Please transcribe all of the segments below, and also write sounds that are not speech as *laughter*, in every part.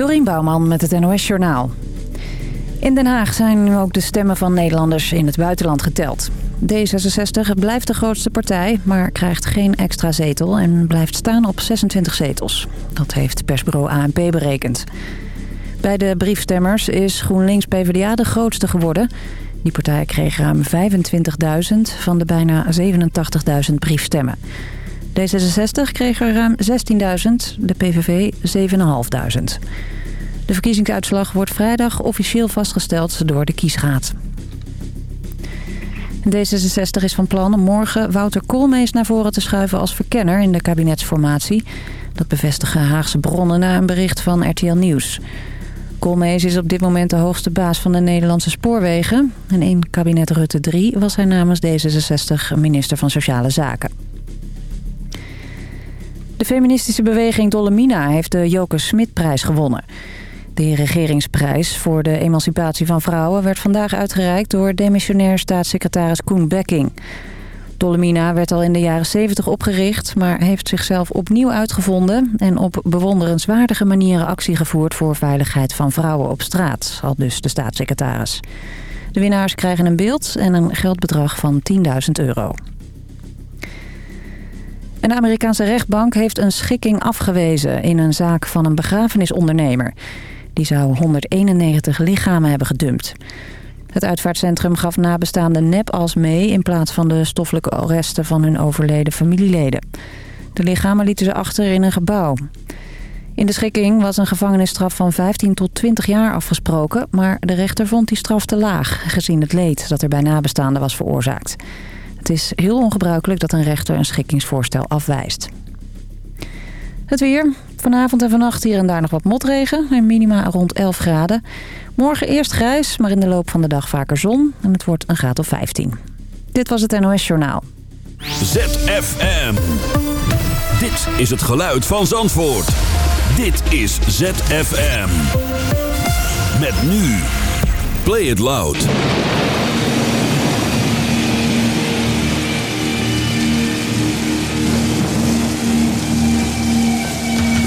Dorien Bouwman met het NOS Journaal. In Den Haag zijn nu ook de stemmen van Nederlanders in het buitenland geteld. D66 blijft de grootste partij, maar krijgt geen extra zetel en blijft staan op 26 zetels. Dat heeft persbureau ANP berekend. Bij de briefstemmers is GroenLinks PvdA de grootste geworden. Die partij kreeg ruim 25.000 van de bijna 87.000 briefstemmen. D66 kreeg er ruim 16.000, de PVV 7.500. De verkiezingsuitslag wordt vrijdag officieel vastgesteld door de kiesraad. D66 is van plan om morgen Wouter Koolmees naar voren te schuiven als verkenner in de kabinetsformatie. Dat bevestigen Haagse bronnen na een bericht van RTL Nieuws. Koolmees is op dit moment de hoogste baas van de Nederlandse spoorwegen. En in kabinet Rutte 3 was hij namens D66 minister van Sociale Zaken. De feministische beweging Dolomina heeft de Joke Smit-prijs gewonnen. De regeringsprijs voor de emancipatie van vrouwen werd vandaag uitgereikt door demissionair staatssecretaris Koen Becking. Dolomina werd al in de jaren 70 opgericht, maar heeft zichzelf opnieuw uitgevonden... en op bewonderenswaardige manieren actie gevoerd voor veiligheid van vrouwen op straat, al dus de staatssecretaris. De winnaars krijgen een beeld en een geldbedrag van 10.000 euro. Een Amerikaanse rechtbank heeft een schikking afgewezen in een zaak van een begrafenisondernemer. Die zou 191 lichamen hebben gedumpt. Het uitvaartcentrum gaf nabestaanden nepals mee... in plaats van de stoffelijke resten van hun overleden familieleden. De lichamen lieten ze achter in een gebouw. In de schikking was een gevangenisstraf van 15 tot 20 jaar afgesproken... maar de rechter vond die straf te laag... gezien het leed dat er bij nabestaanden was veroorzaakt. Het is heel ongebruikelijk dat een rechter een schikkingsvoorstel afwijst. Het weer. Vanavond en vannacht hier en daar nog wat motregen. En minima rond 11 graden. Morgen eerst grijs, maar in de loop van de dag vaker zon. En het wordt een graad of 15. Dit was het NOS Journaal. ZFM. Dit is het geluid van Zandvoort. Dit is ZFM. Met nu. Play it loud.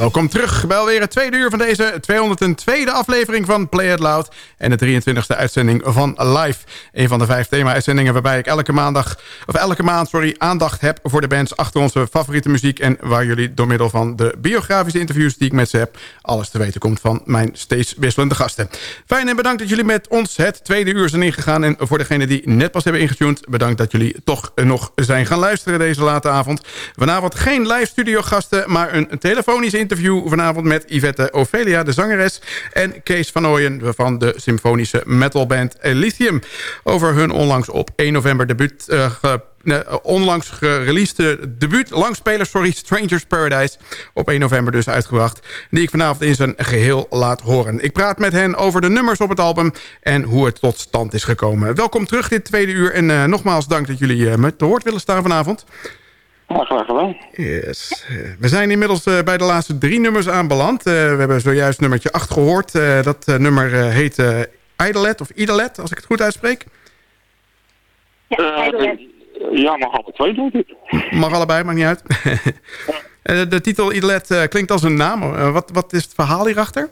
Welkom terug bij alweer het tweede uur van deze 202e aflevering van Play It Loud. En de 23e uitzending van Live. Een van de vijf thema-uitzendingen waarbij ik elke maandag, of elke maand, sorry, aandacht heb voor de bands achter onze favoriete muziek. En waar jullie door middel van de biografische interviews die ik met ze heb, alles te weten komt van mijn steeds wisselende gasten. Fijn en bedankt dat jullie met ons het tweede uur zijn ingegaan. En voor degenen die net pas hebben ingetuned, bedankt dat jullie toch nog zijn gaan luisteren deze late avond. Vanavond geen live studio gasten, maar een telefoon telefonisch interview vanavond met Yvette Ophelia, de zangeres... en Kees van Ooyen van de symfonische metalband Lithium... over hun onlangs op 1 november debuut... Uh, onlangs gereleased debuut langspeler, sorry, Strangers Paradise. Op 1 november dus uitgebracht. Die ik vanavond in zijn geheel laat horen. Ik praat met hen over de nummers op het album en hoe het tot stand is gekomen. Welkom terug dit tweede uur en nogmaals dank dat jullie me te woord willen staan vanavond. Ja, graag gedaan. Yes. We zijn inmiddels uh, bij de laatste drie nummers aanbeland. Uh, we hebben zojuist nummertje 8 gehoord. Uh, dat nummer heet Idolet of Idolet, als ik het goed uitspreek. Ja, Idolet. ja, mag alle twee, denk ik. Mag allebei, maakt niet uit. *laughs* de titel Idolet klinkt als een naam. wat, wat is het verhaal hierachter?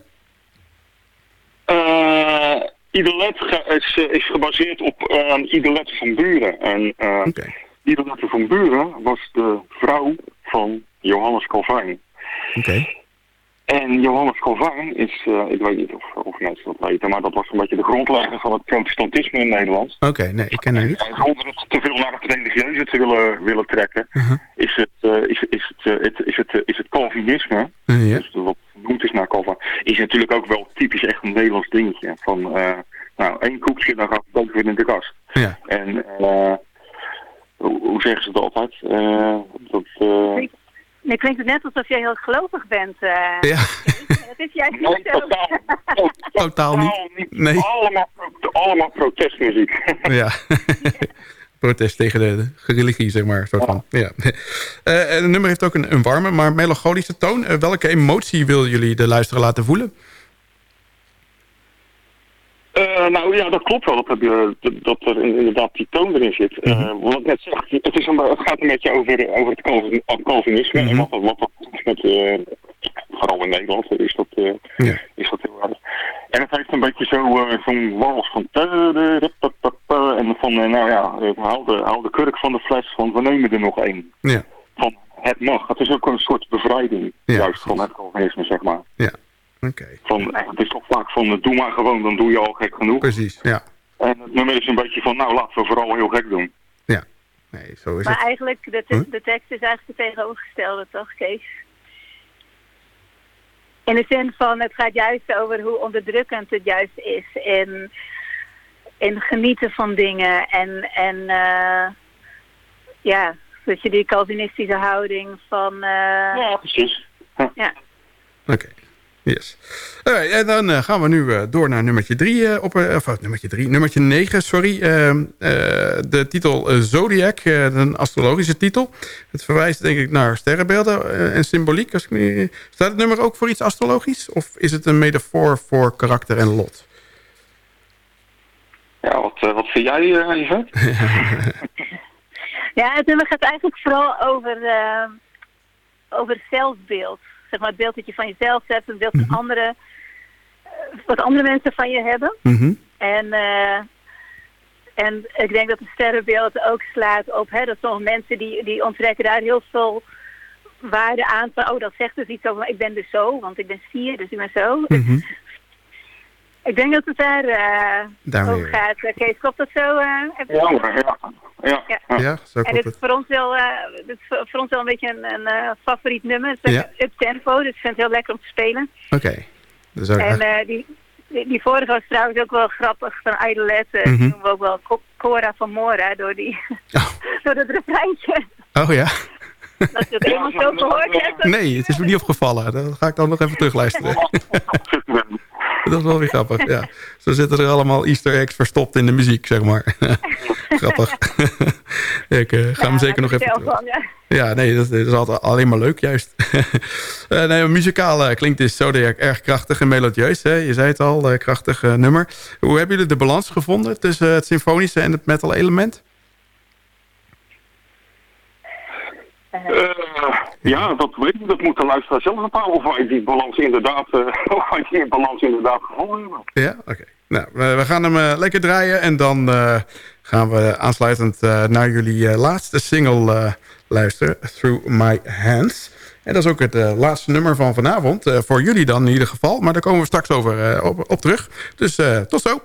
Idolet is, is gebaseerd op Idolet van Buren. En, okay. Iedereen van Buren was de vrouw van Johannes Calvijn. Oké. En Johannes Calvijn is, uh, ik weet niet of, of mensen dat weten, maar dat was een beetje de grondlegger van het protestantisme in Nederland. Oké, okay, nee, ik ken het niet. En zonder het te veel naar het religieuze te willen, willen trekken, uh -huh. is, het, uh, is, is, het, uh, het, is, het, is het Calvinisme, ja. dus wat genoemd is naar Calvin, is natuurlijk ook wel typisch echt een Nederlands dingetje. Van, nou, één koekje, dan gaat het ook weer in de kast. Ja. En hoe, hoe, zeggen ze het altijd? Uh, dat, uh... Nee, klinkt het net alsof jij heel gelovig bent. Uh. Ja. *laughs* Dat is juist niet nee, totaal, *laughs* totaal, totaal niet. Nee. Allemaal, allemaal protestmuziek. *laughs* ja. Protest tegen de, de religie, zeg maar. Soort van. Ja. Uh, het nummer heeft ook een, een warme, maar melancholische toon. Uh, welke emotie willen jullie de luisteraar laten voelen? Uh, nou ja, dat klopt wel. Dat, er inderdaad die toon erin zit. Mm -hmm. Wat ik net zeg, het, is een, het gaat een beetje over, over het Calvin, Calvinisme. Mm -hmm. En wat, wat dat met, uh, vooral in Nederland is dat, ja. is dat heel erg. En het heeft een beetje zo'n zo wals van... En van, nou ja, haal de, haal de kurk van de fles, van we nemen er nog één. Ja. Van het mag. Het is ook een soort bevrijding, ja, juist van het Calvinisme, zeg maar. Ja. Okay. Van, het is toch vaak van, doe maar gewoon, dan doe je al gek genoeg. Precies, ja. En het nummer is een beetje van, nou laten we vooral heel gek doen. Ja, nee, zo is maar het. eigenlijk, de, huh? de tekst is eigenlijk de tegenovergestelde, toch Kees? In de zin van, het gaat juist over hoe onderdrukkend het juist is. En, en genieten van dingen. En, en uh, ja, dat je die Calvinistische houding van... Uh, ja, precies. Ja. ja. Oké. Okay. Yes. Right, en dan uh, gaan we nu uh, door naar nummertje 3. Uh, op, of nummertje 3, nummertje 9, sorry. de titel Zodiac, een astrologische titel. Het verwijst denk ik naar sterrenbeelden en symboliek. Als ik me... Staat het nummer ook voor iets astrologisch? Of is het een metafoor voor karakter en lot? Ja, wat, wat vind jij, Yvette? *laughs* ja, het nummer gaat eigenlijk vooral over, over zelfbeeld zeg maar, het beeld dat je van jezelf hebt, het beeld van mm -hmm. anderen, wat andere mensen van je hebben. Mm -hmm. En, uh, en ik denk dat het sterrenbeeld ook slaat op, hè, dat sommige mensen die, die ontrekken daar heel veel waarde aan van, oh dat zegt dus iets over, ik ben dus zo, want ik ben stier, dus ik ben zo. Mm -hmm. *laughs* Ik denk dat het daar, uh, daar over gaat. Uh, Kees, klopt dat zo? Uh, ja, ja, ja. ja. ja zo en dit is voor ons wel, dit is voor ons wel een beetje een, een favoriet nummer. Het is ja. up tempo, dus ik vind het heel lekker om te spelen. Oké. Okay. Dus en die, die, die vorige was trouwens ook wel grappig van Idolet. Mm -hmm. Die noemen we ook wel Cora van Mora door, die, oh. *laughs* door dat refreintje. Oh ja. Dat je het helemaal zo gehoord hebt. Nee, het is me niet opgevallen. Dan ga ik dan nog even terugluisteren. *laughs* *laughs* Dat is wel weer grappig, ja. Zo zitten er allemaal easter eggs verstopt in de muziek, zeg maar. *laughs* grappig. *laughs* ik uh, ga ja, hem zeker nog even. Van, ja. ja, nee, dat, dat, is altijd alleen maar leuk, juist. uh, nee, muzikaal uh, klinkt dus Zodiac erg krachtig en melodieus. Hè? Je zei het al, krachtig nummer. Hoe hebben jullie de balans gevonden tussen het symfonische en het metal element? Uh, Ja, dat weet ik. Dat moet de luisteraar zelf bepalen of wij die balans inderdaad, uh, *laughs* of wij die balans inderdaad gevonden. Ja, oké. Nou, we, gaan hem uh, lekker draaien en dan gaan we aansluitend naar jullie laatste single luisteren, Through My Hands. En dat is ook het laatste nummer van vanavond, voor jullie dan in ieder geval. Maar daar komen we straks over op, op, terug. Dus tot zo.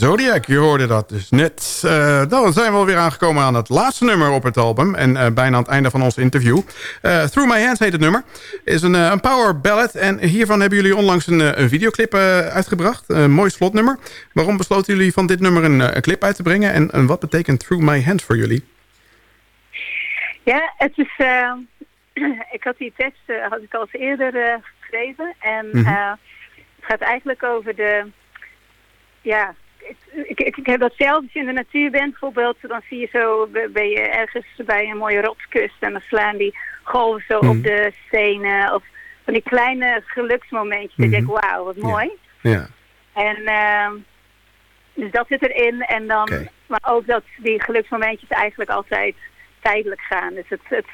Zodiac, je hoorde dat dus net. Uh, dan zijn we alweer aangekomen aan het laatste nummer op het album. En uh, bijna aan het einde van ons interview. Uh, Through My Hands heet het nummer. is een, een power ballad. En hiervan hebben jullie onlangs een, een videoclip uitgebracht. Een mooi slotnummer. Waarom besloten jullie van dit nummer een, een clip uit te brengen? En, en, wat betekent Through My Hands voor jullie? Ja, het is... *clears throat* ik had die tekst had ik al eens eerder geschreven. En mm -hmm. het gaat eigenlijk over de... Ja, ik, ik, ik heb dat zelf als je in de natuur bent bijvoorbeeld. Dan zie je zo, ben je ergens bij een mooie rotskust. En dan slaan die golven zo Mhm. op de stenen. Of van die kleine geluksmomentjes. Dat je Mhm. denkt, wauw, wat mooi. Ja, En ehm, dus dat zit erin. En dan. Maar ook dat die geluksmomentjes eigenlijk altijd tijdelijk gaan. Dus het, het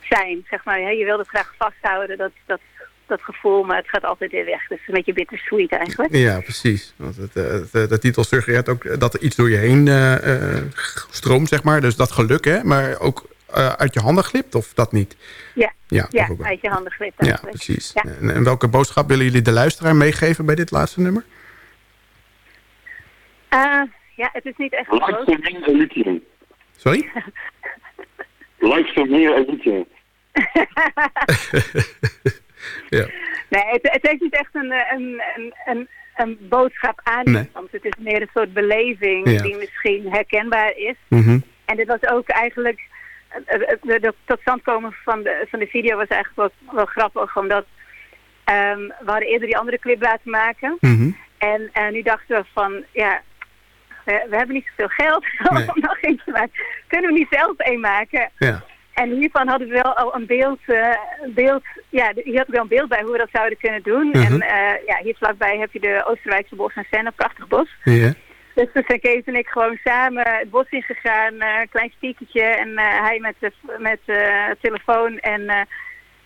zijn, zeg maar. Hè, je wilt het graag vasthouden, dat, dat, dat gevoel. Maar het gaat altijd weer weg. Dus een beetje bittersweet eigenlijk. ja precies. Want het, eh, het, eh, de titel suggereert ook dat er iets door je heen eh, eh, stroomt, zeg maar. Dus dat geluk, hè. Maar ook eh, uit je handen glipt, of dat niet? Ja, Ja, ja uit je handen glipt Ja, eigenlijk. precies. Ja. En, en welke boodschap willen jullie de luisteraar meegeven bij dit laatste nummer? Eh, ja, het is niet echt boodschap. meer. Sorry? Luister meer en lithium. *laughs* *laughs* Ja. Nee, het, het heeft niet echt een, eh, een, een, een, een boodschap aan Nee. iemand. Het is meer een soort beleving Ja. die misschien herkenbaar is. Mhm. En dit was ook eigenlijk... de tot stand komen van de, van de video was eigenlijk wel, wel grappig. Omdat ehm, we hadden eerder die andere clip laten maken. Mhm. En eh, nu dachten we van... ja, we, we hebben niet zoveel geld *laughs* Nee. om nog eentje te maken. Kunnen we niet zelf een maken? Ja. En hiervan hadden we wel al een beeld, eh, een beeld ja, hier had ik wel een beeld bij hoe we dat zouden kunnen doen. Mhm. En eh, ja, hier vlakbij heb je de Oosterwijkse bos en Sen, een prachtig bos. Ja. Dus toen zijn Kees en ik gewoon samen het bos ingegaan, eh een klein speakertje en hij met de met telefoon. En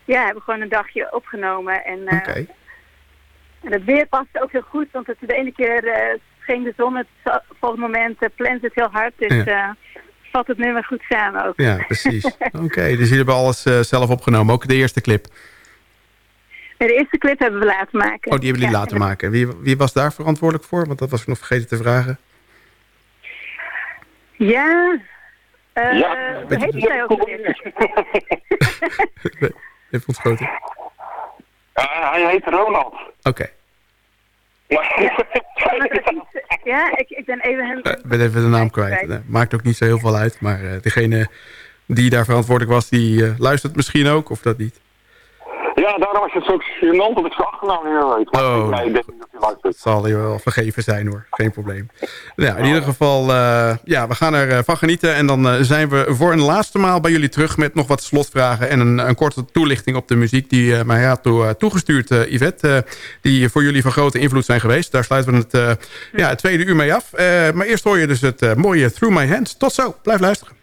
ja, hebben gewoon een dagje opgenomen. En, en het weer paste ook heel goed, want het, de ene keer eh scheen de zon, het volgende moment uh, plant het heel hard. Dus Ja. Vat het nummer goed samen ook. Ja, precies. *laughs* Oké, dus jullie hebben alles eh, zelf opgenomen. Ook de eerste clip. Nee, de eerste clip hebben we laten maken. Oh, die hebben jullie Ja, laten maken. Wie, wie was daar verantwoordelijk voor? Want dat was ik nog vergeten te vragen. Ja. eh Ja. hoe heet ook? Even ontschoten. Ah, hij heet Ronald. Oké. *laughs* Ja, ik, ik ben even... hem- Eh, Ik ben even de naam kwijt. Eh, Maakt ook niet zo heel veel uit. Maar eh, degene die daar verantwoordelijk was, die luistert misschien ook. Of dat niet? Ja, daarom was het zo gênant dat ik zijn achternaam niet meer weet. Maar Oh. nee, ik denk niet dat hij luistert. Het zal je wel vergeven zijn hoor. Geen probleem. Nou, in ieder geval, eh, ja, we gaan ervan van genieten. En dan eh, zijn we voor een laatste maal bij jullie terug met nog wat slotvragen. En een, een korte toelichting op de muziek die eh mij had toe, eh, toegestuurd, eh, Yvette. eh, die voor jullie van grote invloed zijn geweest. Daar sluiten we het, eh, ja, het tweede uur mee af. Eh, maar eerst hoor je dus het eh, mooie Through My Hands. Tot zo, blijf luisteren.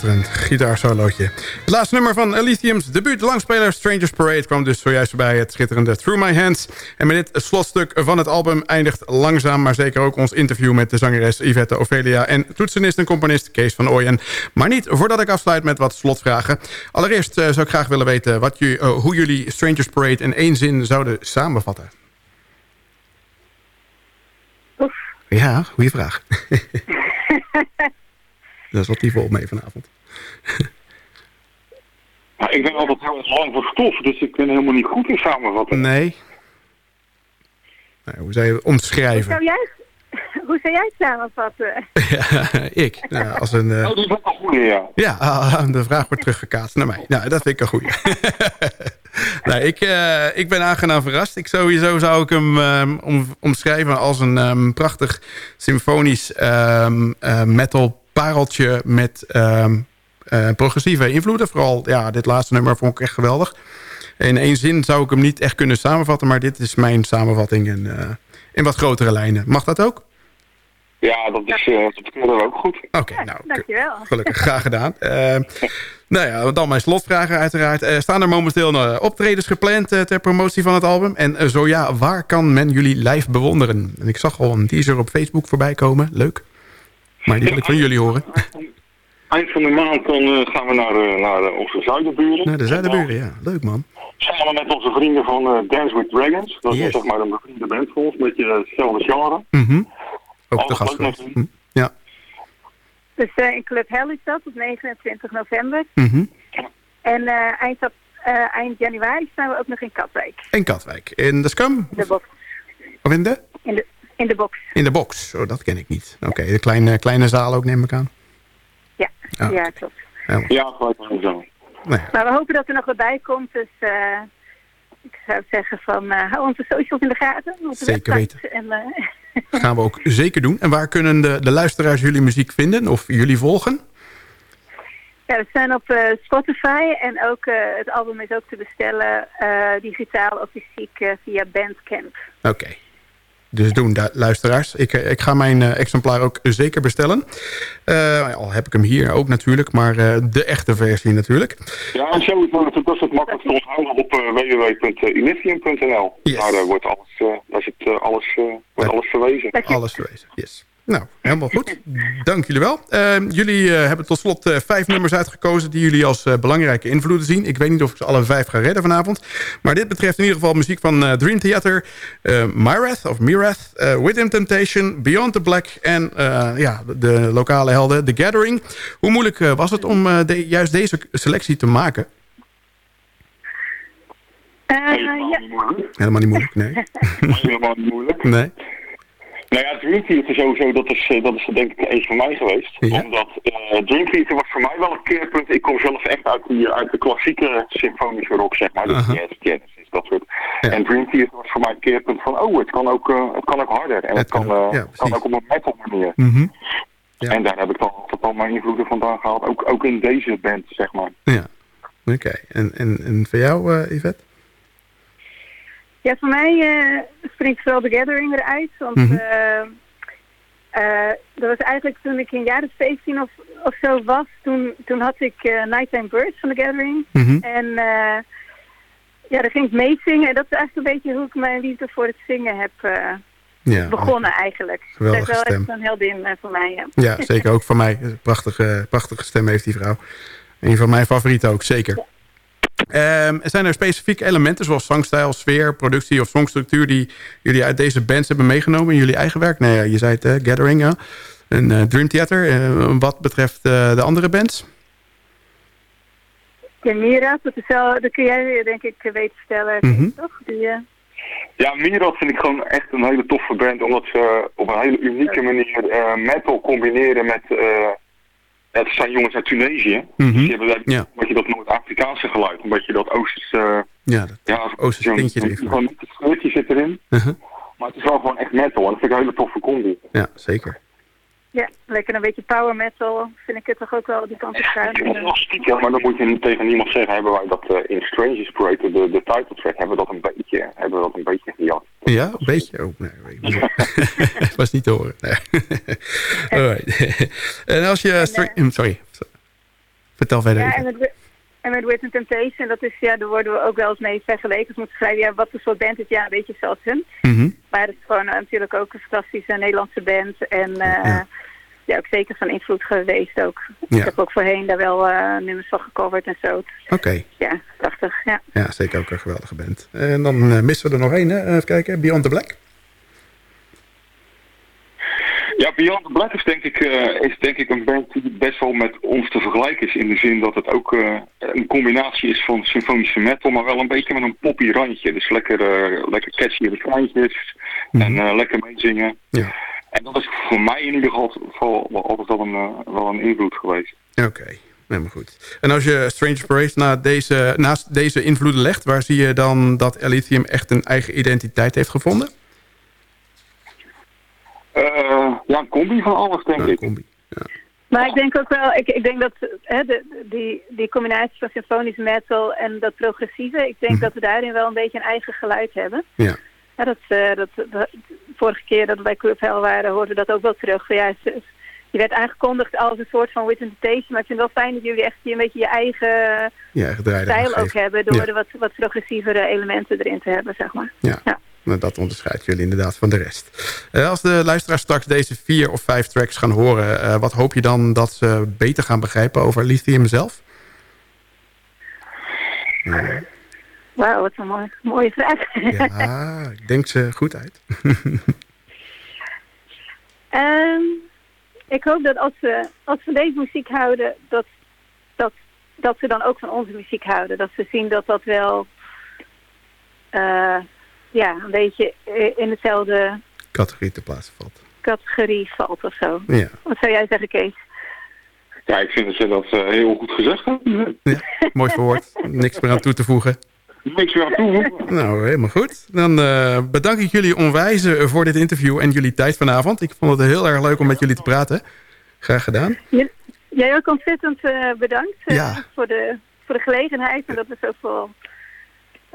Schitterend gitaarsolootje. Het laatste nummer van Elysium's debuut langspeler Strangers Parade... kwam dus zojuist voorbij het schitterende Through My Hands. En met dit slotstuk van het album eindigt langzaam... maar zeker ook ons interview met de zangeres Yvette Ophelia... en toetsenist en componist Kees van Ooyen. Maar niet voordat ik afsluit met wat slotvragen. Allereerst eh, zou ik graag willen weten... Wat eh, hoe jullie Strangers Parade in één zin zouden samenvatten. Oef. Ja, goede vraag. *laughs* Dat is wat die op mee vanavond. Nou, ik ben altijd heel erg lang voor stof, dus ik ben helemaal niet goed in samenvatten. Nee. Nou, hoe zou je het Hoe omschrijven? zou jij, hoe zou jij het samenvatten? *laughs* Ja, ik. Nou, als een, eh, Oh, die is ook een goede, ja. ja, ah, de vraag wordt teruggekaatst naar mij. Nou, dat vind ik een goeie. *laughs* nou, ik, eh, ik ben aangenaam verrast. Ik sowieso zou ik hem ehm, om, omschrijven als een ehm, prachtig symfonisch ehm, eh, metal pareltje met ehm, eh, progressieve invloeden. Vooral ja, dit laatste nummer vond ik echt geweldig. In één zin zou ik hem niet echt kunnen samenvatten, maar dit is mijn samenvatting in, eh, in wat grotere lijnen. Mag dat ook? Ja, dat is eh dat ook goed. Oké, nou, dankjewel. gelukkig. *laughs* Graag gedaan. Eh, nou ja, dan mijn slotvragen uiteraard. Eh, staan er momenteel optredens gepland eh, ter promotie van het album? En zo ja, waar kan men jullie live bewonderen? En ik zag al een teaser op Facebook voorbij komen. Leuk. Maar die wil ik van jullie horen. Eind van de maand dan, eh, gaan we naar, eh, naar eh, onze zuiderburen. Naar de Zuiderburen, ja. Leuk man. Samen met onze vrienden van Dance with Dragons. Dat Yes. is zeg maar een bevriende band voor ons, beetje hetzelfde genre. Mhm. Ook Alles de gast leuk geweest. met Hm. Ja. Dus in Club Hell is dat op 29 november. Mhm. En eh, eind, eh, eind januari staan we ook nog in Katwijk. En Katwijk. In de Scum? De box. Of in de? In de, in de box. In de box. Oh, dat ken ik niet. Oké, de kleine, kleine zaal ook neem ik aan. Ja, ja klopt. Ja, gelijk aan zo. Nou ja, Maar we hopen dat er nog wat bij komt. Dus eh, ik zou zeggen van eh, hou onze socials in de gaten. Onze Zeker website. En, eh, gaan we ook zeker doen. En waar kunnen de, de luisteraars jullie muziek vinden? Of jullie volgen? ja, we zijn op eh, Spotify en ook eh, het album is ook te bestellen eh, digitaal of fysiek eh, via Bandcamp. Oké. Dus doen, luisteraars. Ik, eh, ik ga mijn eh, exemplaar ook zeker bestellen. Eh, al heb ik hem hier ook natuurlijk, maar de echte versie natuurlijk. Ja, en natuurlijk dat is het makkelijk te onthouden op www.initium.nl. Yes. Daar wordt alles, daar zit, alles, wordt alles verwezen. Alles verwezen. Yes. Nou, helemaal goed. Dank jullie wel. Eh, jullie eh, hebben tot slot eh, vijf nummers uitgekozen... die jullie als eh, belangrijke invloeden zien. Ik weet niet of ik ze alle vijf ga redden vanavond. Maar dit betreft in ieder geval muziek van Dream Theater... Myrath of Mirath, Within Temptation, Beyond the Black... en ja, de lokale helden, The Gathering. Hoe moeilijk was het om de- juist deze selectie te maken? Helemaal ja, niet moeilijk. Helemaal niet moeilijk, nee. Helemaal niet moeilijk. nee. Nou ja, Dream Theater sowieso, dat is, eh, dat is denk ik eens van mij geweest. Ja. Omdat eh, Dream Theater was voor mij wel een keerpunt. Ik kom zelf echt uit, die, uit de klassieke symfonische rock, zeg maar. Dus Aha. jazz, Genesis, dat soort. Ja. En Dream Theater was voor mij een keerpunt van, oh, het kan ook, eh, het kan ook harder. En het, Het kan kan, ja, kan ook op een metal manier. Mhm. En daar heb ik dan altijd al mijn invloeden vandaan gehaald. Ook, ook in deze band, zeg maar. Ja, oké. En, en, en voor jou, Yvette? Ja, voor mij eh, springt vooral The Gathering eruit. Want eh, dat was eigenlijk toen ik in jaren 17 of, of zo was. Toen, toen had ik Nighttime Birds van The Gathering. Mhm. En eh, ja, daar ging ik meezingen. En dat is eigenlijk een beetje hoe ik mijn liefde voor het zingen heb Ja, begonnen eigenlijk. Geweldige dat is wel stem. echt een heldin voor mij. Ja. Ja, zeker ook van mij. Prachtige, prachtige stem heeft die vrouw. Een van mijn favorieten ook, zeker. Ehm, zijn er specifieke elementen zoals zangstijl, sfeer, productie of songstructuur... die jullie uit deze bands hebben meegenomen in jullie eigen werk? Nee, ja, je zei het, Gathering, ja. En eh, Dream Theater. Eh, wat betreft eh, de andere bands? Ja, Mira, dat, is wel, dat kun jij denk ik weten vertellen, Mhm. toch? Die, Ja, Mirad vind ik gewoon echt een hele toffe band. Omdat ze op een hele unieke manier eh, metal combineren met... eh, het zijn jongens uit Tunesië. Mhm. Dus die hebben Ja. een beetje dat Noord-Afrikaanse geluid. Een beetje dat Oosterse... Ja, dat ja, Oosterse tintje erin. Gewoon scheurtje zit erin. Uh-huh. Maar het is wel gewoon echt metal. En dat vind ik een hele toffe combi. Ja, zeker. Ja, lekker een beetje power metal. Vind ik het toch ook wel die kant op gaan. Stiekem, maar dan moet je niet tegen niemand zeggen. Hebben wij dat eh, in Strangers Parade, de, de title track, hebben we dat een beetje, hebben we dat een beetje gejat. Ja, een beetje. Oh, nee, niet. *laughs* was niet te horen. Nee. Alright. *laughs* en als je... stra- hm, Sorry. Vertel verder. Ja, en met, en met Within Temptation, dat is, ja, daar worden we ook wel eens mee vergeleken. Dus moeten schrijven, ja, wat voor soort band is, ja, een beetje zoals hun. Mhm. Maar het is gewoon eh, natuurlijk ook een fantastische Nederlandse band. En eh, Ja. ja. ook zeker van invloed geweest ook. Ja. Ik heb ook voorheen daar wel eh, nummers van gecoverd en zo. Oké. Ja, prachtig, ja. Ja, zeker ook een geweldige band. En dan missen we er nog één, hè? Even kijken. Beyond the Black. Ja, Beyond the Black is denk, ik, eh, is denk ik een band die best wel met ons te vergelijken is. In de zin dat het ook eh, een combinatie is van symfonische metal, maar wel een beetje met een poppy randje. Dus lekker, eh, lekker catchy refreintjes en eh, lekker meezingen. Ja. En dat is voor mij in ieder geval wel altijd wel een, wel een invloed geweest. Oké, helemaal goed. En als je Strange Parade na deze, naast deze invloeden legt... waar zie je dan dat Elysium echt een eigen identiteit heeft gevonden? Eh, ja, een combi van alles denk Ja, ik. combi. Ja. Maar ik denk ook wel, ik, ik denk dat hè, de, die, die combinatie van symfonisch metal en dat progressieve, ik denk dat we daarin wel een beetje een eigen geluid hebben. Ja. Ja, dat, eh, dat, dat, vorige keer dat we bij Club Hell waren, hoorden we dat ook wel terug. Van, ja, je werd aangekondigd als een soort van Within Temptation, maar ik vind het wel fijn dat jullie echt een beetje je eigen Je eigen stijl ook hebben, door Ja. er wat, wat progressievere elementen erin te hebben, zeg maar. Ja. Ja. Nou, dat onderscheidt jullie inderdaad van de rest. Eh, als de luisteraars straks deze vier of vijf tracks gaan horen... eh, wat hoop je dan dat ze beter gaan begrijpen over Lithium zelf? Wauw, wat een mooie, mooie vraag. Ja, ik denk ze goed uit. *laughs* Ehm, ik hoop dat als ze, als ze deze muziek houden, dat, dat, dat ze dan ook van onze muziek houden. Dat ze zien dat dat wel eh, ja, een beetje eh, in dezelfde Categorie te plaatsen valt. categorie valt of zo. Ja. Wat zou jij zeggen, Kees? Ja, ik vind dat ze dat eh, heel goed gezegd hebben. ja, mooi verwoord. Niks meer aan toe te voegen. Niks meer aan toevoegen. Nou, helemaal goed. Dan eh, bedank ik jullie onwijs voor dit interview en jullie tijd vanavond. Ik vond het heel erg leuk om met jullie te praten. Graag gedaan. J- Jij ook ontzettend eh, bedankt eh, Ja. voor, de, voor de gelegenheid en dat we zoveel...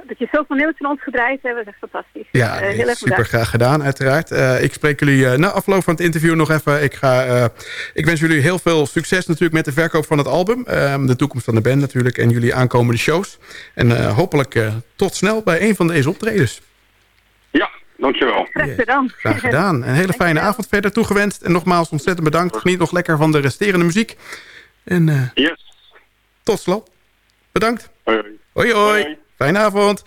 Dat je zoveel nieuws van ons gedraaid hebt, dat is echt fantastisch. Ja, Eh, heel erg super bedankt. graag gedaan, uiteraard. Eh, ik spreek jullie eh, na afloop van het interview nog even. Ik, ga, eh, ik wens jullie heel veel succes natuurlijk met de verkoop van het album. Eh, de toekomst van de band natuurlijk en jullie aankomende shows. En eh, hopelijk eh, tot snel bij een van deze optredens. Ja, Dankjewel. Graag gedaan. Graag gedaan. Een hele fijne avond verder toegewenst. En nogmaals ontzettend bedankt. Geniet nog lekker van de resterende muziek. En eh, Yes. tot slot. Bedankt. Hoi, hoi. Hoi hoi. Fijne avond.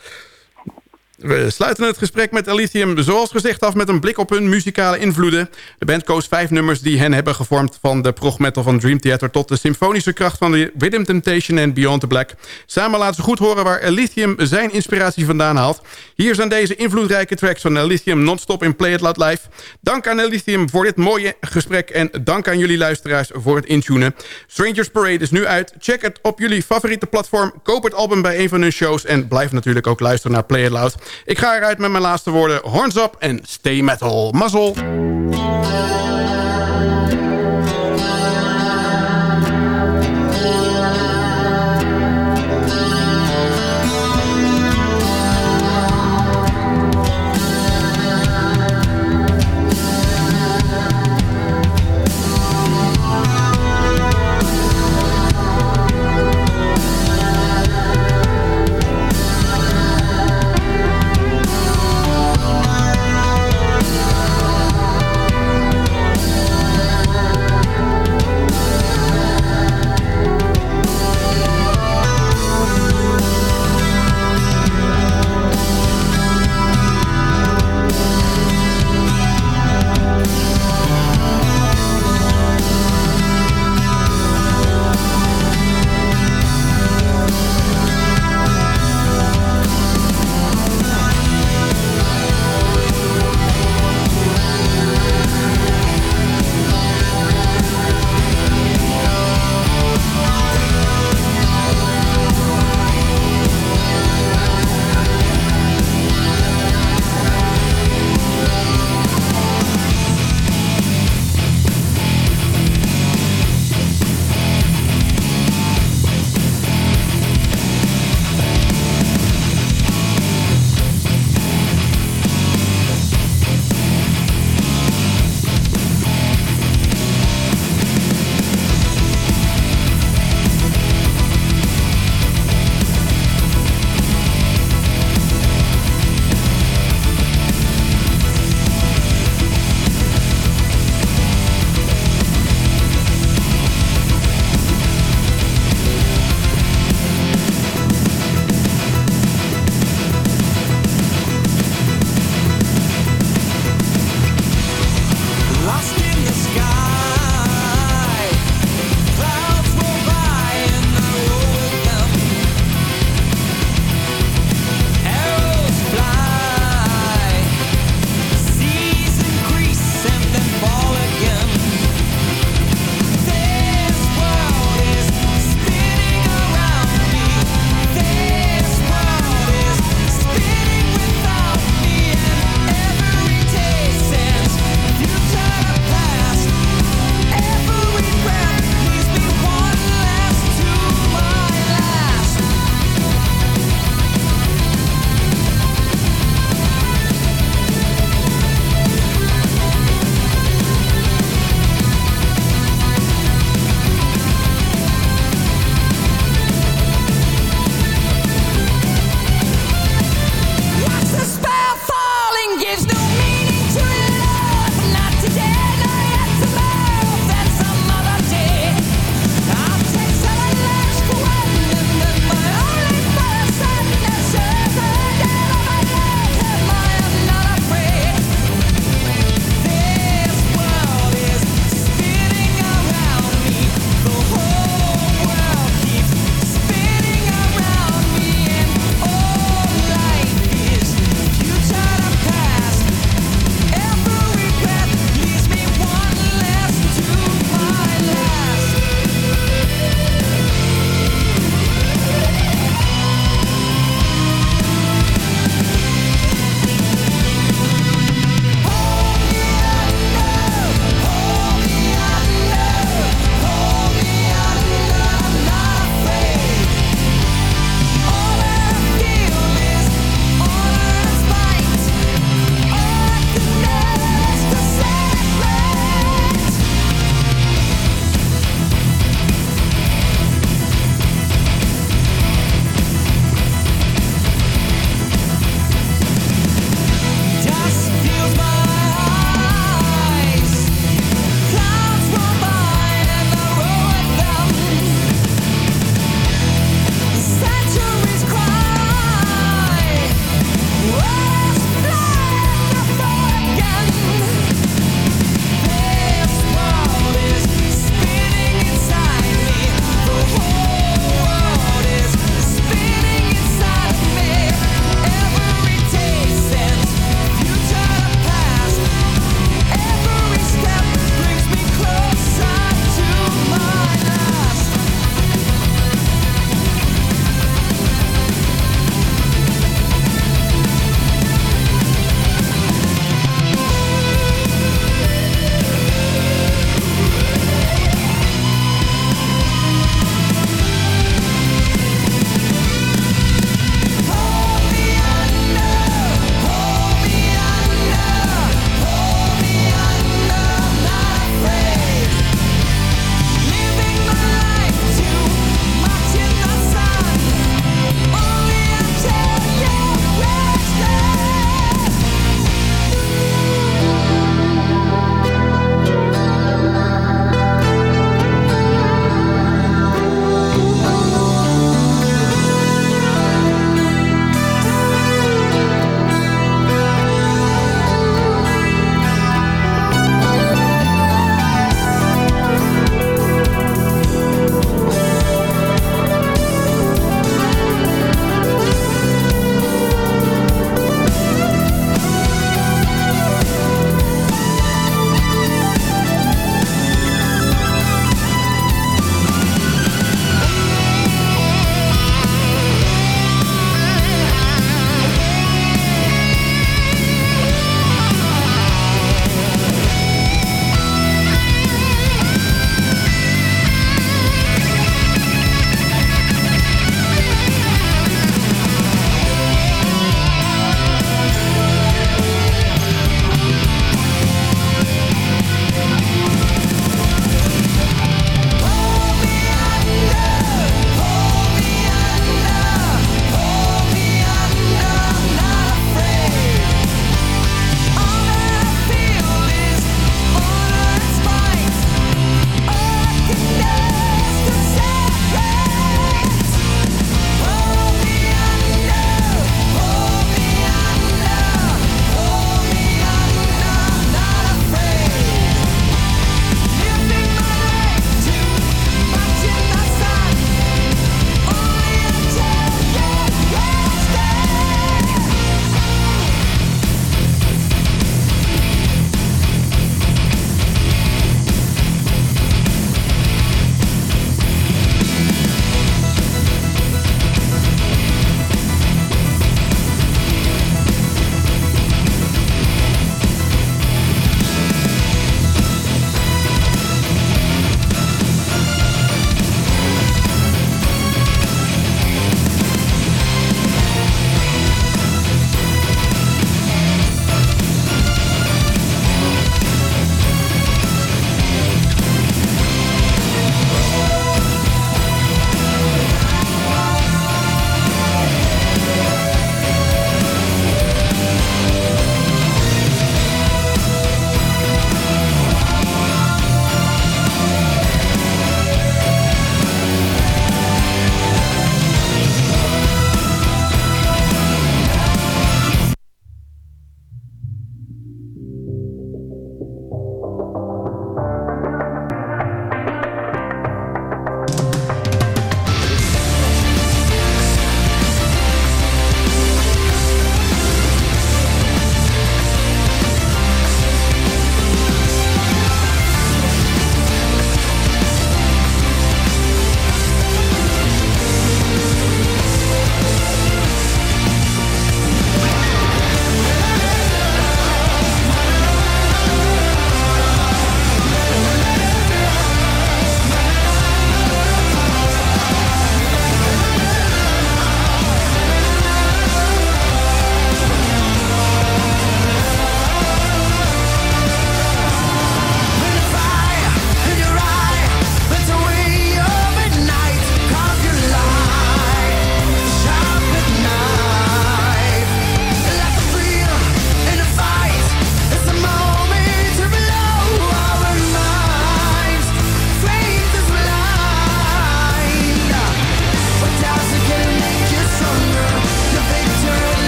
We sluiten het gesprek met Elysium zoals gezegd af met een blik op hun muzikale invloeden. De band koos vijf nummers die hen hebben gevormd van de prog metal van Dream Theater tot de symfonische kracht van de Rhythm Temptation en Beyond the Black. Samen laten ze goed horen waar Elysium zijn inspiratie vandaan haalt. Hier zijn deze invloedrijke tracks van Elysium non-stop in Play It Loud Live. Dank aan Elysium voor dit mooie gesprek en dank aan jullie luisteraars voor het intunen. Strangers Parade is nu uit. Check het op jullie favoriete platform. Koop het album bij een van hun shows en blijf natuurlijk ook luisteren naar Play It Loud. Ik ga eruit met mijn laatste woorden. Horns up en stay metal. Mazzel.